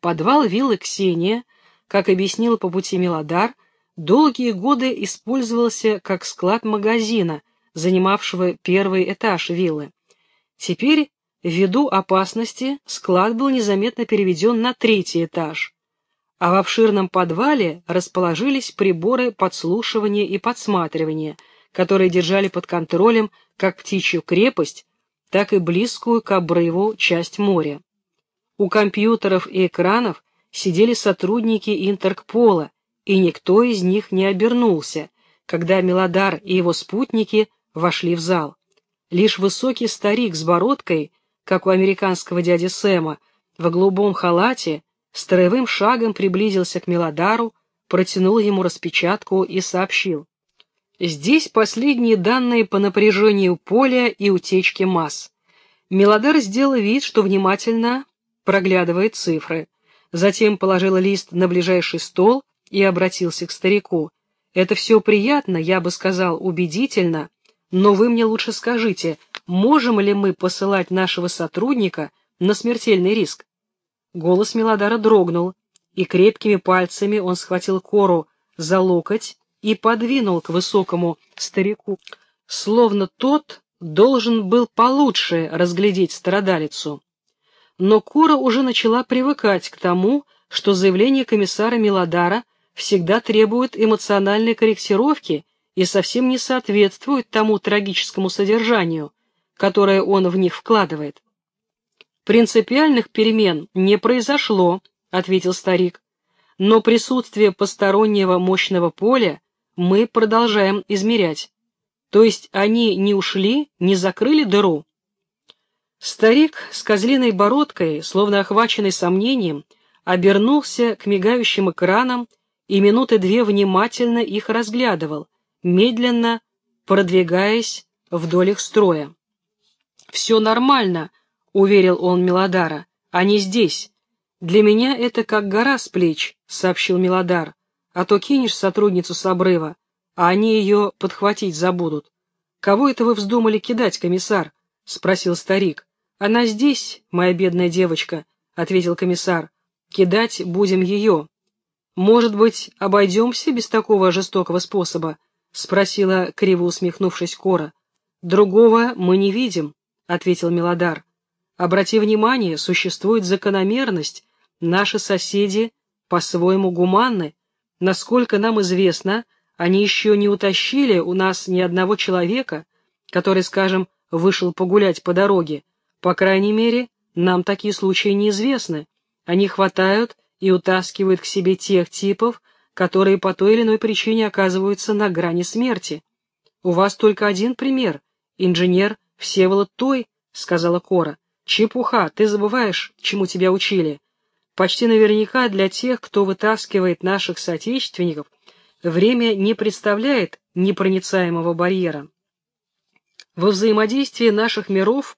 Подвал виллы Ксения, как объяснил по пути Милодар, долгие годы использовался как склад магазина, занимавшего первый этаж виллы. Теперь, ввиду опасности, склад был незаметно переведен на третий этаж, а в обширном подвале расположились приборы подслушивания и подсматривания, которые держали под контролем как птичью крепость, так и близкую к обрыву часть моря. У компьютеров и экранов сидели сотрудники Интеркпола, и никто из них не обернулся, когда Мелодар и его спутники вошли в зал. Лишь высокий старик с бородкой, как у американского дяди Сэма, в голубом халате, строевым шагом приблизился к Мелодару, протянул ему распечатку и сообщил. Здесь последние данные по напряжению поля и утечке масс. Мелодар сделал вид, что внимательно проглядывает цифры. Затем положил лист на ближайший стол и обратился к старику. «Это все приятно, я бы сказал, убедительно, но вы мне лучше скажите, можем ли мы посылать нашего сотрудника на смертельный риск?» Голос Мелодара дрогнул, и крепкими пальцами он схватил Кору за локоть и подвинул к высокому старику, словно тот должен был получше разглядеть страдалицу но Кора уже начала привыкать к тому, что заявление комиссара Милодара всегда требует эмоциональной корректировки и совсем не соответствует тому трагическому содержанию, которое он в них вкладывает. «Принципиальных перемен не произошло», — ответил старик, «но присутствие постороннего мощного поля мы продолжаем измерять. То есть они не ушли, не закрыли дыру?» Старик с козлиной бородкой, словно охваченный сомнением, обернулся к мигающим экранам и минуты две внимательно их разглядывал, медленно продвигаясь вдоль их строя. «Все нормально», — уверил он Милодара, — «они здесь. Для меня это как гора с плеч», — сообщил Милодар, «а то кинешь сотрудницу с обрыва, а они ее подхватить забудут». «Кого это вы вздумали кидать, комиссар?» — спросил старик. «Она здесь, моя бедная девочка», — ответил комиссар. «Кидать будем ее». «Может быть, обойдемся без такого жестокого способа?» — спросила, криво усмехнувшись Кора. «Другого мы не видим», — ответил Милодар. «Обрати внимание, существует закономерность. Наши соседи по-своему гуманны. Насколько нам известно, они еще не утащили у нас ни одного человека, который, скажем, вышел погулять по дороге, по крайней мере, нам такие случаи неизвестны. Они хватают и утаскивают к себе тех типов, которые по той или иной причине оказываются на грани смерти. У вас только один пример. Инженер Всеволод Той, сказала Кора. Чепуха, ты забываешь, чему тебя учили. Почти наверняка для тех, кто вытаскивает наших соотечественников, время не представляет непроницаемого барьера. Во взаимодействии наших миров –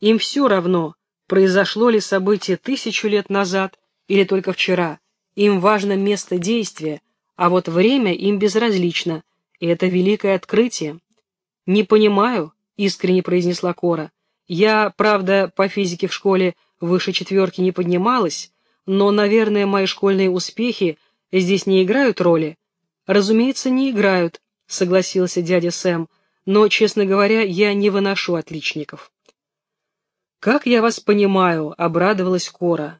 им все равно, произошло ли событие тысячу лет назад или только вчера. Им важно место действия, а вот время им безразлично, и это великое открытие. «Не понимаю», — искренне произнесла Кора. «Я, правда, по физике в школе выше четверки не поднималась, но, наверное, мои школьные успехи здесь не играют роли». «Разумеется, не играют», — согласился дядя Сэм, «но, честно говоря, я не выношу отличников». «Как я вас понимаю», — обрадовалась Кора.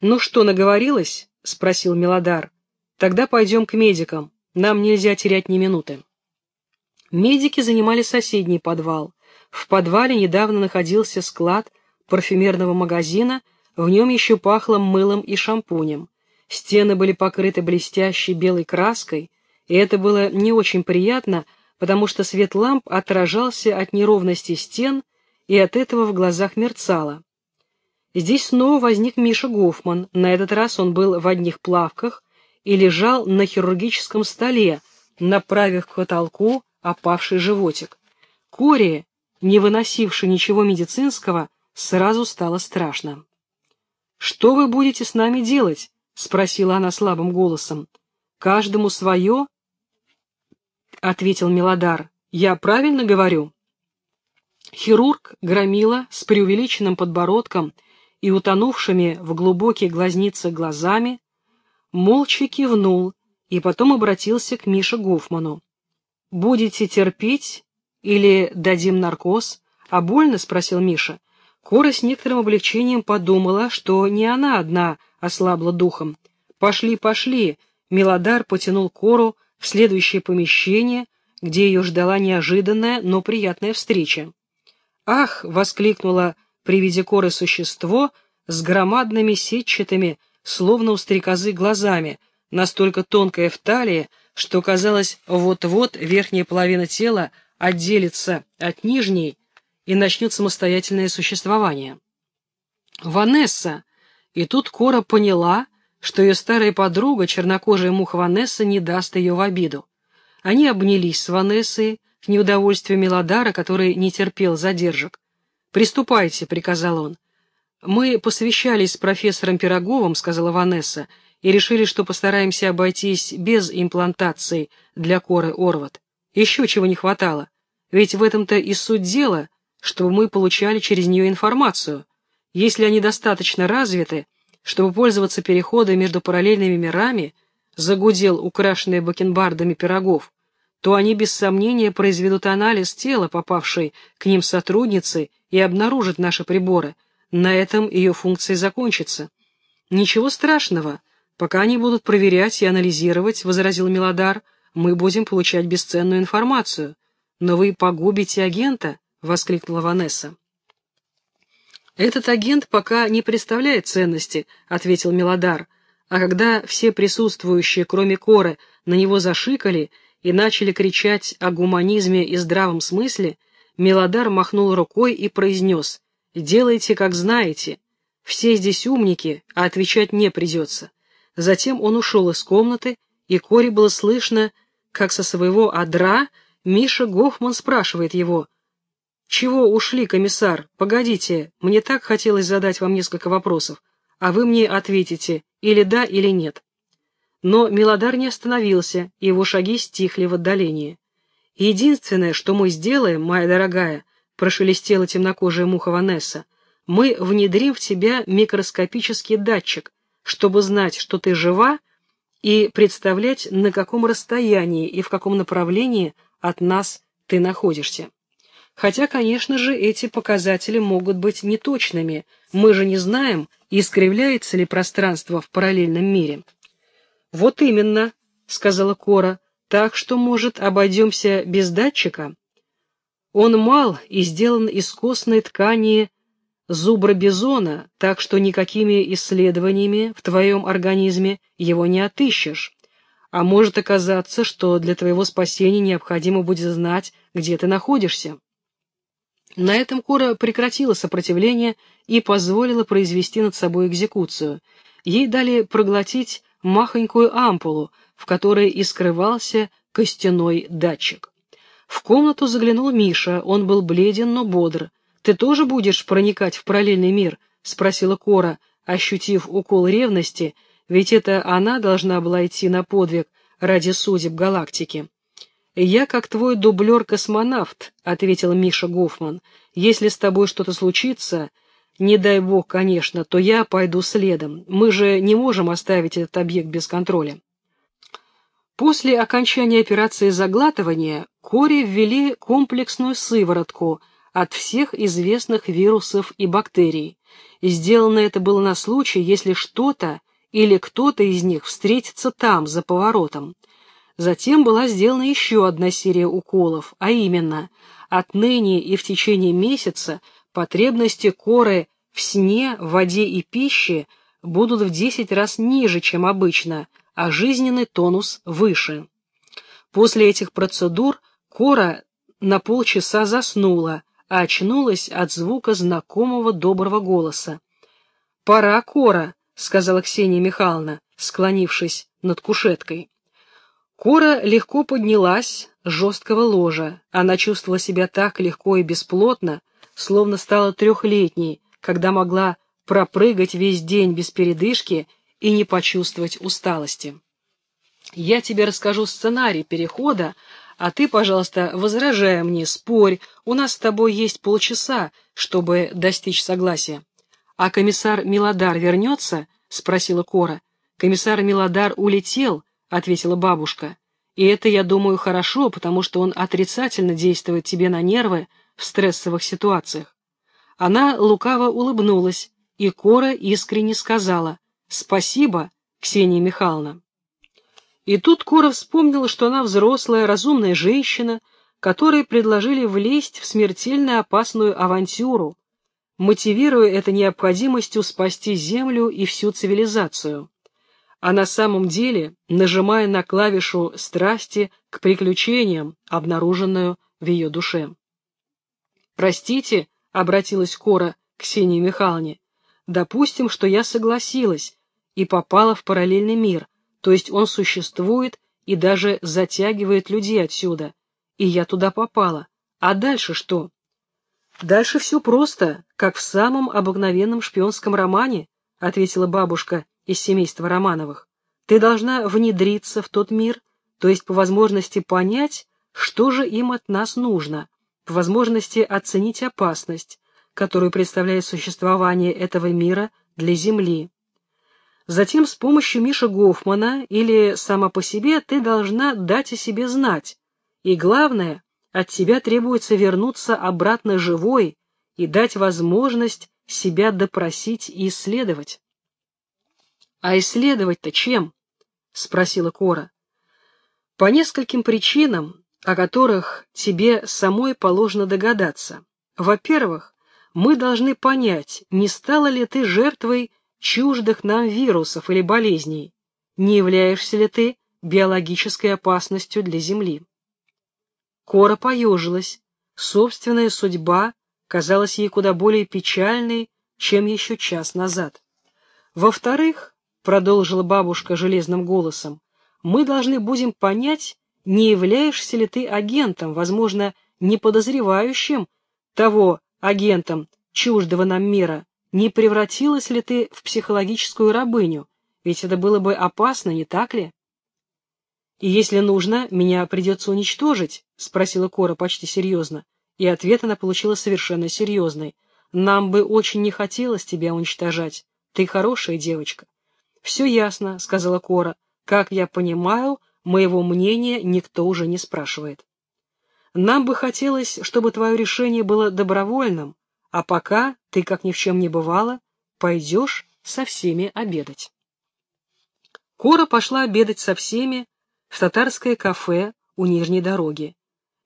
«Ну что, наговорилась?» — спросил Мелодар. «Тогда пойдем к медикам. Нам нельзя терять ни минуты». Медики занимали соседний подвал. В подвале недавно находился склад парфюмерного магазина, в нем еще пахло мылом и шампунем. Стены были покрыты блестящей белой краской, и это было не очень приятно, потому что свет ламп отражался от неровности стен и от этого в глазах мерцало. Здесь снова возник Миша Гофман, на этот раз он был в одних плавках и лежал на хирургическом столе, направив к потолку опавший животик. Коре, не выносившей ничего медицинского, сразу стало страшно. «Что вы будете с нами делать?» — спросила она слабым голосом. «Каждому свое?» — ответил Милодар. «Я правильно говорю?» Хирург Громила с преувеличенным подбородком и утонувшими в глубоких глазницах глазами, молча кивнул и потом обратился к Мише Гофману. «Будете терпеть или дадим наркоз?» «А больно?» — спросил Миша. Кора с некоторым облегчением подумала, что не она одна ослабла духом. «Пошли, пошли!» — Милодар потянул Кору в следующее помещение, где ее ждала неожиданная, но приятная встреча. «Ах!» — воскликнула при виде Коры существо с громадными сетчатыми, словно у стрекозы, глазами, настолько тонкое в талии, что казалось, вот-вот верхняя половина тела отделится от нижней и начнет самостоятельное существование. Ванесса! И тут Кора поняла, что ее старая подруга, чернокожая муха Ванесса, не даст ее в обиду. Они обнялись с Ванессой, к неудовольствию Мелодара, который не терпел задержек. «Приступайте», — приказал он. «Мы посвящались с профессором Пироговым», — сказала Ванесса, «и решили, что постараемся обойтись без имплантации для коры Орват. Еще чего не хватало. Ведь в этом-то и суть дела, чтобы мы получали через нее информацию. Если они достаточно развиты, чтобы пользоваться переходом между параллельными мирами, загудел украшенный бакенбардами пирогов, то они без сомнения произведут анализ тела, попавшей к ним сотрудницы, и обнаружат наши приборы. На этом ее функции закончатся. Ничего страшного. Пока они будут проверять и анализировать, — возразил Милодар, — мы будем получать бесценную информацию. Но вы погубите агента, — воскликнула Ванесса. «Этот агент пока не представляет ценности», — ответил Милодар, а когда все присутствующие, кроме Коры, на него зашикали и начали кричать о гуманизме и здравом смысле, Мелодар махнул рукой и произнес «Делайте, как знаете. Все здесь умники, а отвечать не придется». Затем он ушел из комнаты, и Коре было слышно, как со своего адра Миша Гофман спрашивает его «Чего ушли, комиссар? Погодите, мне так хотелось задать вам несколько вопросов, а вы мне ответите или да, или нет». Но Милодар не остановился, его шаги стихли в отдалении. «Единственное, что мы сделаем, моя дорогая», — прошелестела темнокожая муха Ванесса, «мы внедрим в тебя микроскопический датчик, чтобы знать, что ты жива, и представлять, на каком расстоянии и в каком направлении от нас ты находишься. Хотя, конечно же, эти показатели могут быть неточными, мы же не знаем, искривляется ли пространство в параллельном мире». «Вот именно», — сказала Кора, — «так что, может, обойдемся без датчика?» Он мал и сделан из костной ткани зубра бизона, так что никакими исследованиями в твоем организме его не отыщешь. А может оказаться, что для твоего спасения необходимо будет знать, где ты находишься. На этом Кора прекратила сопротивление и позволила произвести над собой экзекуцию. Ей дали проглотить махонькую ампулу, в которой и скрывался костяной датчик. В комнату заглянул Миша, он был бледен, но бодр. «Ты тоже будешь проникать в параллельный мир?» — спросила Кора, ощутив укол ревности, ведь это она должна была идти на подвиг ради судеб галактики. «Я как твой дублер-космонавт», — ответил Миша Гофман. «Если с тобой что-то случится, не дай бог, конечно, то я пойду следом. Мы же не можем оставить этот объект без контроля. После окончания операции заглатывания Кори ввели комплексную сыворотку от всех известных вирусов и бактерий. И сделано это было на случай, если что-то или кто-то из них встретится там, за поворотом. Затем была сделана еще одна серия уколов, а именно, отныне и в течение месяца – потребности коры в сне, воде и пище будут в 10 раз ниже, чем обычно, а жизненный тонус выше. После этих процедур кора на полчаса заснула, а очнулась от звука знакомого доброго голоса. «Пора, Кора», — сказала Ксения Михайловна, склонившись над кушеткой. Кора легко поднялась с жесткого ложа. Она чувствовала себя так легко и бесплотно, словно стала трехлетней, когда могла пропрыгать весь день без передышки и не почувствовать усталости. Я тебе расскажу сценарий перехода, а ты, пожалуйста, возражай мне, спорь, у нас с тобой есть полчаса, чтобы достичь согласия. «А комиссар Милодар вернется?» — спросила Кора. «Комиссар Милодар улетел», — ответила бабушка. «И это, я думаю, хорошо, потому что он отрицательно действует тебе на нервы в стрессовых ситуациях». Она лукаво улыбнулась, и Кора искренне сказала «Спасибо, Ксения Михайловна». И тут Кора вспомнила, что она взрослая, разумная женщина, которой предложили влезть в смертельно опасную авантюру, мотивируя это необходимостью спасти Землю и всю цивилизацию, а на самом деле нажимая на клавишу страсти к приключениям, обнаруженную в ее душе. «Простите», — обратилась Кора к Ксении Михайловне, «допустим, что я согласилась и попала в параллельный мир, то есть он существует и даже затягивает людей отсюда, и я туда попала. А дальше что?» «Дальше все просто, как в самом обыкновенном шпионском романе», ответила бабушка из семейства Романовых. «Ты должна внедриться в тот мир, то есть по возможности понять, что же им от нас нужно, по возможности оценить опасность, которую представляет существование этого мира для Земли. Затем с помощью Миши Гофмана или сама по себе ты должна дать о себе знать, и главное — от тебя требуется вернуться обратно живой и дать возможность себя допросить и исследовать. — А исследовать-то чем? — спросила Кора. — По нескольким причинам, о которых тебе самой положено догадаться. Во-первых, мы должны понять, не стала ли ты жертвой чуждых нам вирусов или болезней, не являешься ли ты биологической опасностью для Земли. Кора поежилась. Собственная судьба казалась ей куда более печальной, чем еще час назад. Во-вторых, продолжила бабушка железным голосом, мы должны будем понять, не являешься ли ты агентом, возможно, не подозревающим того агентом чуждого нам мира, не превратилась ли ты в психологическую рабыню, ведь это было бы опасно, не так ли? «И если нужно, меня придется уничтожить?» — спросила Кора почти серьезно. И ответ она получила совершенно серьезный. «Нам бы очень не хотелось тебя уничтожать. Ты хорошая девочка». «Все ясно», — сказала Кора. «Как я понимаю, моего мнения никто уже не спрашивает». «Нам бы хотелось, чтобы твое решение было добровольным, а пока ты, как ни в чем не бывало, пойдешь со всеми обедать». Кора пошла обедать со всеми, в татарское кафе у Нижней дороги.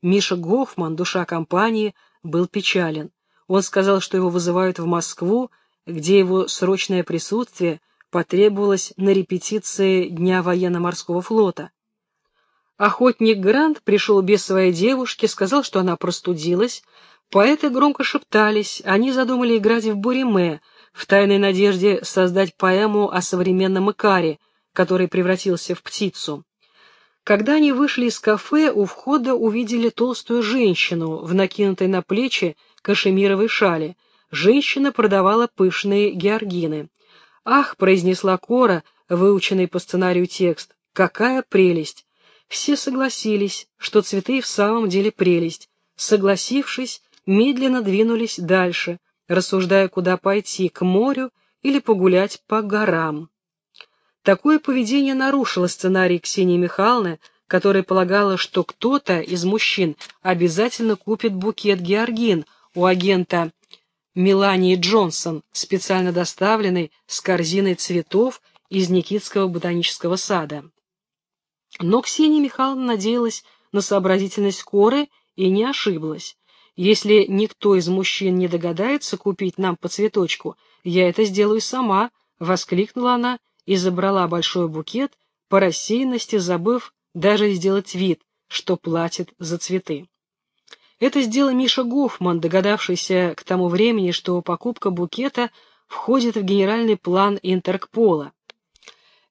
Миша Гофман, душа компании, был печален. Он сказал, что его вызывают в Москву, где его срочное присутствие потребовалось на репетиции Дня военно-морского флота. Охотник Грант пришел без своей девушки, сказал, что она простудилась. Поэты громко шептались, они задумали играть в буриме, в тайной надежде создать поэму о современном Икаре, который превратился в птицу. Когда они вышли из кафе, у входа увидели толстую женщину в накинутой на плечи кашемировой шали. Женщина продавала пышные георгины. «Ах!» — произнесла Кора, выученный по сценарию текст. «Какая прелесть!» Все согласились, что цветы в самом деле прелесть. Согласившись, медленно двинулись дальше, рассуждая, куда пойти, к морю или погулять по горам. Такое поведение нарушило сценарий Ксении Михайловны, которая полагала, что кто-то из мужчин обязательно купит букет георгин у агента Мелании Джонсон, специально доставленный с корзиной цветов из Никитского ботанического сада. Но Ксения Михайловна надеялась на сообразительность Коры и не ошиблась. Если никто из мужчин не догадается купить нам по цветочку, я это сделаю сама, — воскликнула она и забрала большой букет, по рассеянности забыв даже сделать вид, что платит за цветы. Это сделал Миша Гофман, догадавшийся к тому времени, что покупка букета входит в генеральный план Интеркпола.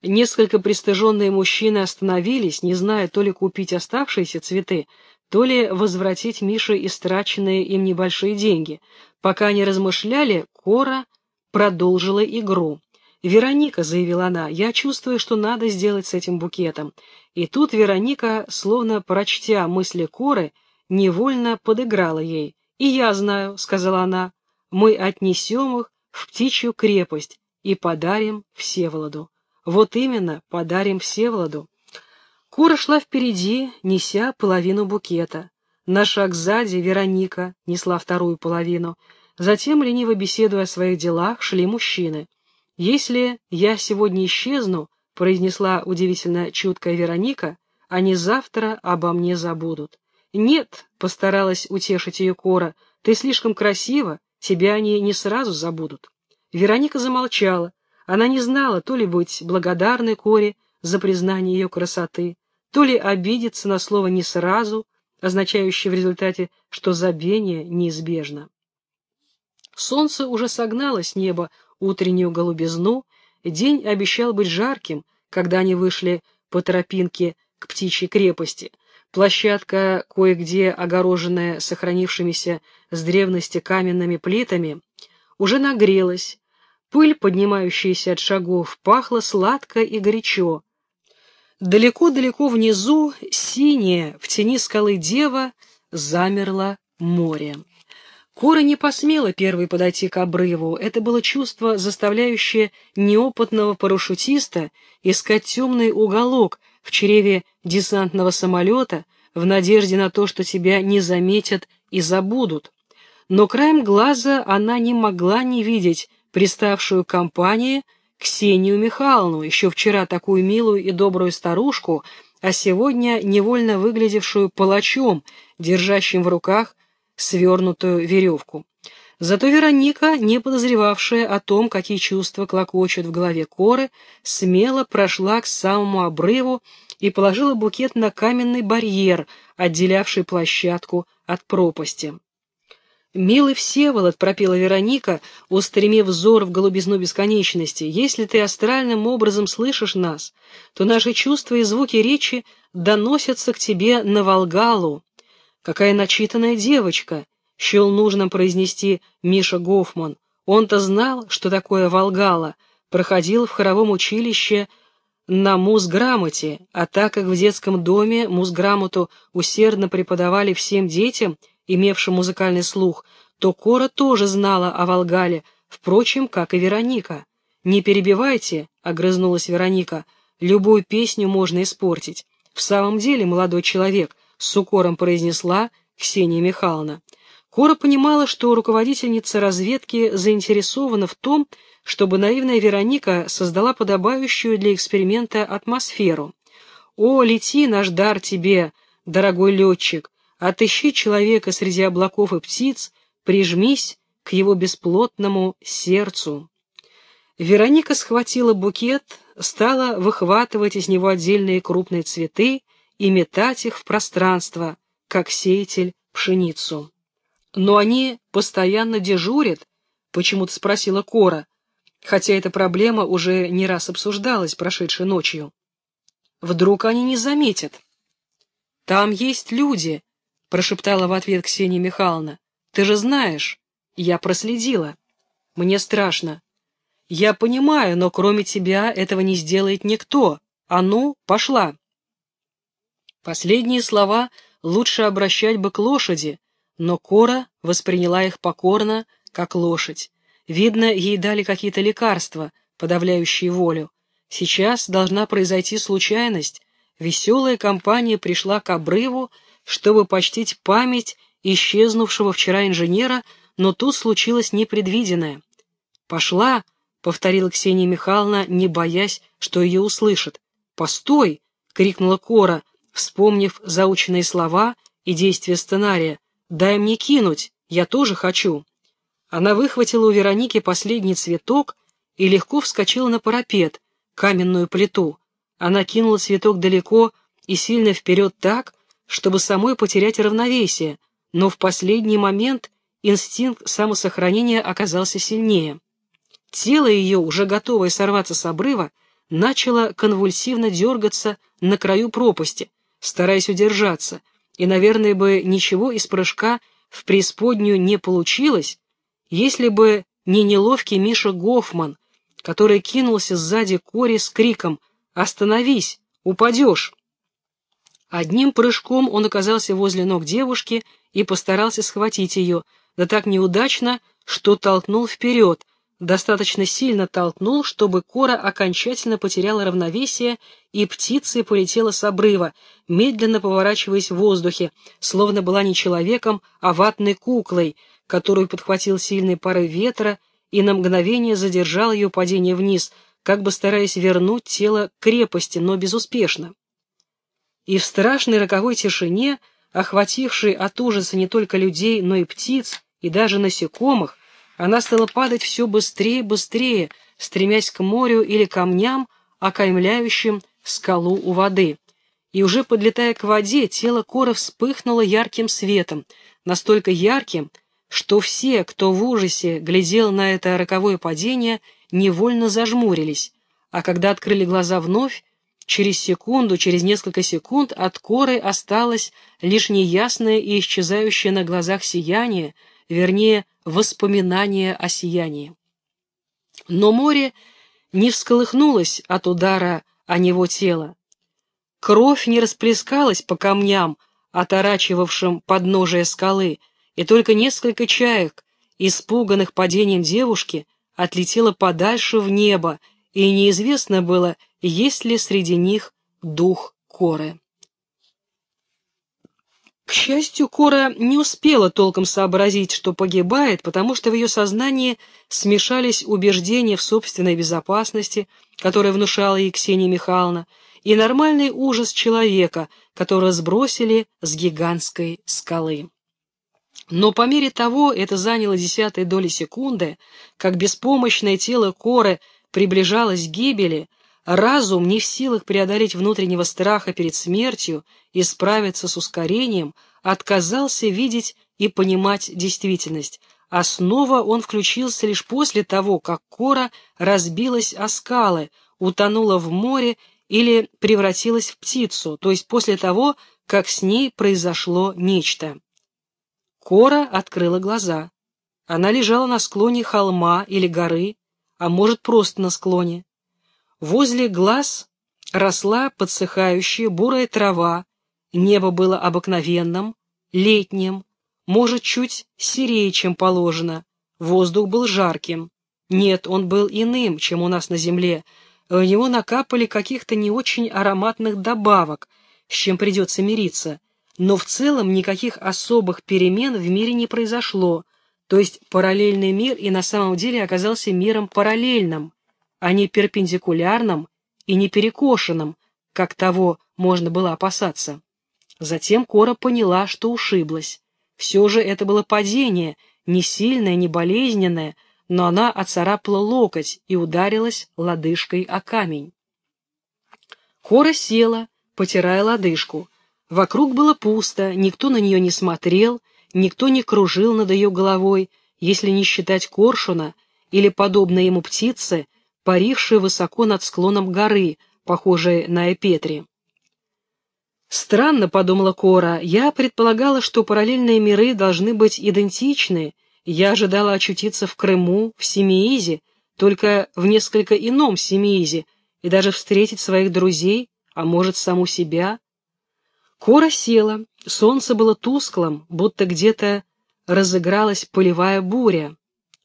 Несколько пристыженные мужчины остановились, не зная то ли купить оставшиеся цветы, то ли возвратить Мише истраченные им небольшие деньги. Пока они размышляли, Кора продолжила игру. «Вероника», — заявила она, — «я чувствую, что надо сделать с этим букетом». И тут Вероника, словно прочтя мысли Коры, невольно подыграла ей. «И я знаю», — сказала она, — «мы отнесем их в птичью крепость и подарим Всеволоду. Вот именно, подарим Всеволоду. Кора шла впереди, неся половину букета. На шаг сзади Вероника несла вторую половину. Затем, лениво беседуя о своих делах, шли мужчины. «Если я сегодня исчезну», — произнесла удивительно чуткая Вероника, — «они завтра обо мне забудут». «Нет», — постаралась утешить ее Кора, — «ты слишком красива, тебя они не сразу забудут». Вероника замолчала. Она не знала, то ли быть благодарной Коре за признание ее красоты, то ли обидеться на слово «не сразу», означающее в результате, что забвение неизбежно. Солнце уже согнало с неба утреннюю голубизну, день обещал быть жарким, когда они вышли по тропинке к птичьей крепости. Площадка, кое-где огороженная сохранившимися с древности каменными плитами, уже нагрелась, пыль, поднимающаяся от шагов, пахла сладко и горячо, Далеко-далеко внизу, синее, в тени скалы дева, замерло море. Кора не посмела первой подойти к обрыву. Это было чувство, заставляющее неопытного парашютиста искать темный уголок в чреве десантного самолета в надежде на то, что тебя не заметят и забудут. Но краем глаза она не могла не видеть приставшую компанию, Ксению Михайловну, еще вчера такую милую и добрую старушку, а сегодня невольно выглядевшую палачом, держащим в руках свернутую веревку. Зато Вероника, не подозревавшая о том, какие чувства клокочут в голове коры, смело прошла к самому обрыву и положила букет на каменный барьер, отделявший площадку от пропасти. «Милый Всеволод», — пропела Вероника, устремив взор в голубизну бесконечности, «если ты астральным образом слышишь нас, то наши чувства и звуки речи доносятся к тебе на Волгалу». «Какая начитанная девочка!» — счел нужным произнести Миша Гофман. Он-то знал, что такое Волгала, проходил в хоровом училище на музграмоте, а так как в детском доме музграмоту усердно преподавали всем детям — имевшим музыкальный слух, то Кора тоже знала о Волгале, впрочем, как и Вероника. «Не перебивайте», — огрызнулась Вероника, — «любую песню можно испортить». «В самом деле, молодой человек», — с укором произнесла Ксения Михайловна. Кора понимала, что руководительница разведки заинтересована в том, чтобы наивная Вероника создала подобающую для эксперимента атмосферу. «О, лети, наш дар тебе, дорогой летчик!» Отыщи человека среди облаков и птиц, прижмись к его бесплотному сердцу. Вероника схватила букет, стала выхватывать из него отдельные крупные цветы и метать их в пространство, как сеятель пшеницу. Но они постоянно дежурят, почему-то спросила Кора, хотя эта проблема уже не раз обсуждалась прошедшей ночью. Вдруг они не заметят. Там есть люди, прошептала в ответ Ксения Михайловна. «Ты же знаешь, я проследила. Мне страшно. Я понимаю, но кроме тебя этого не сделает никто. А ну, пошла!» Последние слова лучше обращать бы к лошади, но Кора восприняла их покорно, как лошадь. Видно, ей дали какие-то лекарства, подавляющие волю. Сейчас должна произойти случайность. Веселая компания пришла к обрыву, чтобы почтить память исчезнувшего вчера инженера, но тут случилось непредвиденное. «Пошла!» — повторила Ксения Михайловна, не боясь, что ее услышат. «Постой!» — крикнула Кора, вспомнив заученные слова и действия сценария. «Дай мне кинуть, я тоже хочу!» Она выхватила у Вероники последний цветок и легко вскочила на парапет, каменную плиту. Она кинула цветок далеко и сильно вперед так, чтобы самой потерять равновесие, но в последний момент инстинкт самосохранения оказался сильнее. Тело ее, уже готовое сорваться с обрыва, начало конвульсивно дергаться на краю пропасти, стараясь удержаться, и, наверное, бы ничего из прыжка в преисподнюю не получилось, если бы не неловкий Миша Гофман, который кинулся сзади Кори с криком «Остановись! Упадешь!» Одним прыжком он оказался возле ног девушки и постарался схватить ее, да так неудачно, что толкнул вперед, достаточно сильно толкнул, чтобы Кора окончательно потеряла равновесие, и птица полетела с обрыва, медленно поворачиваясь в воздухе, словно была не человеком, а ватной куклой, которую подхватил сильный порыв ветра и на мгновение задержал ее падение вниз, как бы стараясь вернуть тело к крепости, но безуспешно. И в страшной роковой тишине, охватившей от ужаса не только людей, но и птиц, и даже насекомых, она стала падать все быстрее быстрее, стремясь к морю или камням, окаймляющим скалу у воды. И уже подлетая к воде, тело Кора вспыхнуло ярким светом, настолько ярким, что все, кто в ужасе глядел на это роковое падение, невольно зажмурились, а когда открыли глаза вновь, через секунду, через несколько секунд от коры осталось лишь неясное и исчезающее на глазах сияние, вернее, воспоминание о сиянии. Но море не всколыхнулось от удара о него тело. Кровь не расплескалась по камням, оторачивавшим подножие скалы, и только несколько чаек, испуганных падением девушки, отлетело подальше в небо, и неизвестно было, есть ли среди них дух Коры. К счастью, Кора не успела толком сообразить, что погибает, потому что в ее сознании смешались убеждения в собственной безопасности, которые внушала ей Ксения Михайловна, и нормальный ужас человека, которого сбросили с гигантской скалы. Но по мере того, это заняло десятой доли секунды, как беспомощное тело Коры приближалось к гибели, разум не в силах преодолеть внутреннего страха перед смертью и справиться с ускорением, отказался видеть и понимать действительность, а снова он включился лишь после того, как кора разбилась о скалы, утонула в море или превратилась в птицу, то есть после того, как с ней произошло нечто. Кора открыла глаза. Она лежала на склоне холма или горы, а может просто на склоне. Возле глаз росла подсыхающая бурая трава, Небо было обыкновенным, летним, может, чуть серее, чем положено. Воздух был жарким. Нет, он был иным, чем у нас на земле. В него накапали каких-то не очень ароматных добавок, с чем придется мириться. Но в целом никаких особых перемен в мире не произошло, то есть параллельный мир и на самом деле оказался миром параллельным, а не перпендикулярным и не перекошенным, как того можно было опасаться. Затем Кора поняла, что ушиблась. Все же это было падение, не сильное, не болезненное, но она оцарапала локоть и ударилась лодыжкой о камень. Кора села, потирая лодыжку. Вокруг было пусто, никто на нее не смотрел, никто не кружил над ее головой, если не считать коршуна или подобной ему птицы, парившей высоко над склоном горы, похожей на Эпетри. Странно, подумала Кора, я предполагала, что параллельные миры должны быть идентичны. Я ожидала очутиться в Крыму, в Семиизе, только в несколько ином Семиизе, и даже встретить своих друзей, а может, саму себя. Кора села, солнце было тусклым, будто где-то разыгралась полевая буря.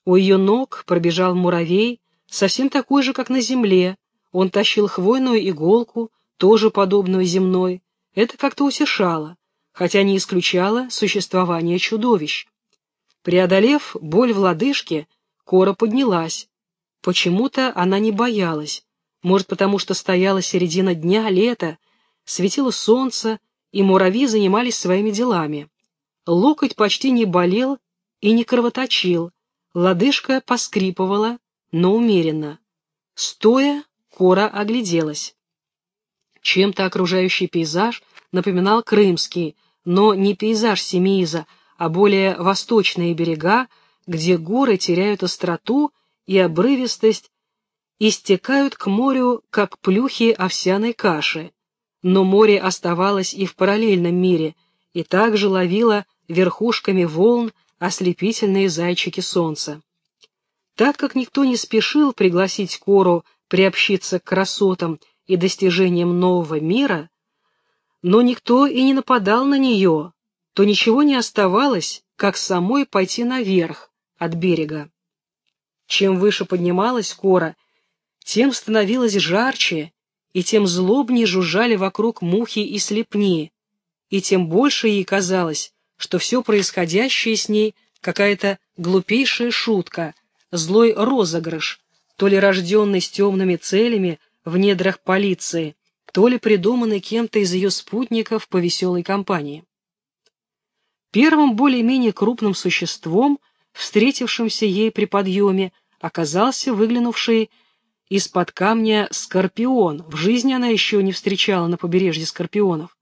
У ее ног пробежал муравей, совсем такой же, как на земле. Он тащил хвойную иголку, тоже подобную земной. Это как-то утешало, хотя не исключало существование чудовищ. Преодолев боль в лодыжке, Кора поднялась. Почему-то она не боялась. Может, потому что стояла середина дня, лето, светило солнце, и муравьи занимались своими делами. Локоть почти не болел и не кровоточил, лодыжка поскрипывала, но умеренно. Стоя, Кора огляделась. Чем-то окружающий пейзаж напоминал крымский, но не пейзаж Семииза, а более восточные берега, где горы теряют остроту и обрывистость, истекают к морю, как плюхи овсяной каши. Но море оставалось и в параллельном мире, и также ловило верхушками волн ослепительные зайчики солнца. Так как никто не спешил пригласить Кору приобщиться к красотам и достижением нового мира, но никто и не нападал на нее, то ничего не оставалось, как самой пойти наверх от берега. Чем выше поднималась кора, тем становилось жарче, и тем злобнее жужжали вокруг мухи и слепни, и тем больше ей казалось, что все происходящее с ней какая-то глупейшая шутка, злой розыгрыш, то ли рожденный с темными целями в недрах полиции, то ли придуманный кем-то из ее спутников по веселой компании. Первым более-менее крупным существом, встретившимся ей при подъеме, оказался выглянувший из-под камня скорпион. В жизни она еще не встречала на побережье скорпионов.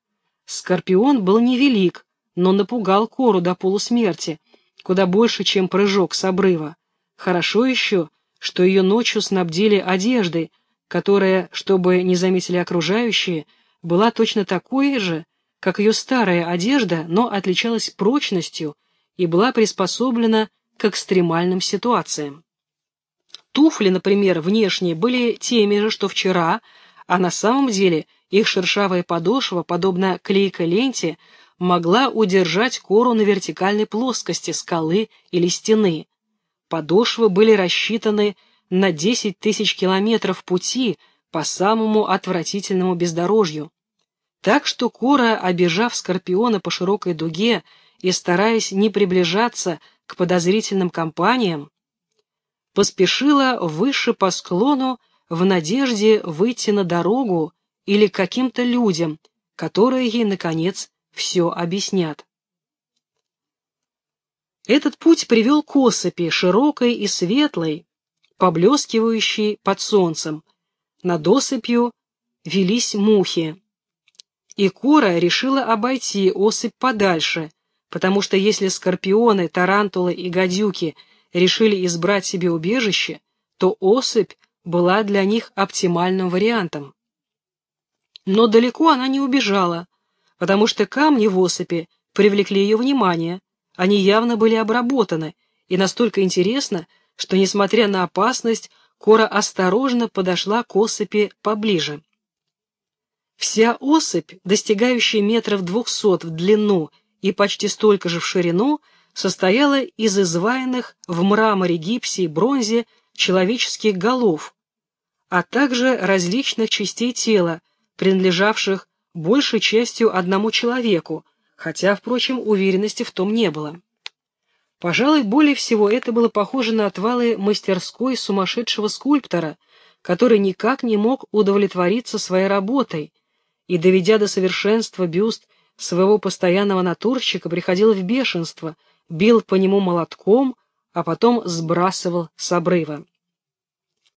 Скорпион был невелик, но напугал Кору до полусмерти, куда больше, чем прыжок с обрыва. Хорошо еще, что ее ночью снабдили одеждой, которая, чтобы не заметили окружающие, была точно такой же, как ее старая одежда, но отличалась прочностью и была приспособлена к экстремальным ситуациям. Туфли, например, внешние были теми же, что вчера, а на самом деле их шершавая подошва, подобно клейкой ленте, могла удержать кору на вертикальной плоскости скалы или стены. Подошвы были рассчитаны на 10 тысяч километров пути по самому отвратительному бездорожью. Так что Кора, обежав Скорпиона по широкой дуге и стараясь не приближаться к подозрительным компаниям, поспешила выше по склону в надежде выйти на дорогу или каким-то людям, которые ей, наконец, все объяснят. Этот путь привел к осыпи, широкой и светлой, поблескивающей под солнцем. Над осыпью велись мухи и Кора решила обойти осыпь подальше, потому что если скорпионы, тарантулы и гадюки решили избрать себе убежище, то осыпь была для них оптимальным вариантом. Но далеко она не убежала, потому что камни в осыпи привлекли ее внимание, они явно были обработаны, и настолько интересно, что, несмотря на опасность, Кора осторожно подошла к осыпи поближе. Вся особь, достигающая метров двухсот в длину и почти столько же в ширину, состояла из изваянных в мраморе, гипсе и бронзе человеческих голов, а также различных частей тела, принадлежавших большей частью одному человеку, хотя, впрочем, уверенности в том не было. Пожалуй, более всего это было похоже на отвалы мастерской сумасшедшего скульптора, который никак не мог удовлетвориться своей работой, и, доведя до совершенства бюст своего постоянного натурщика, приходил в бешенство, бил по нему молотком, а потом сбрасывал с обрыва.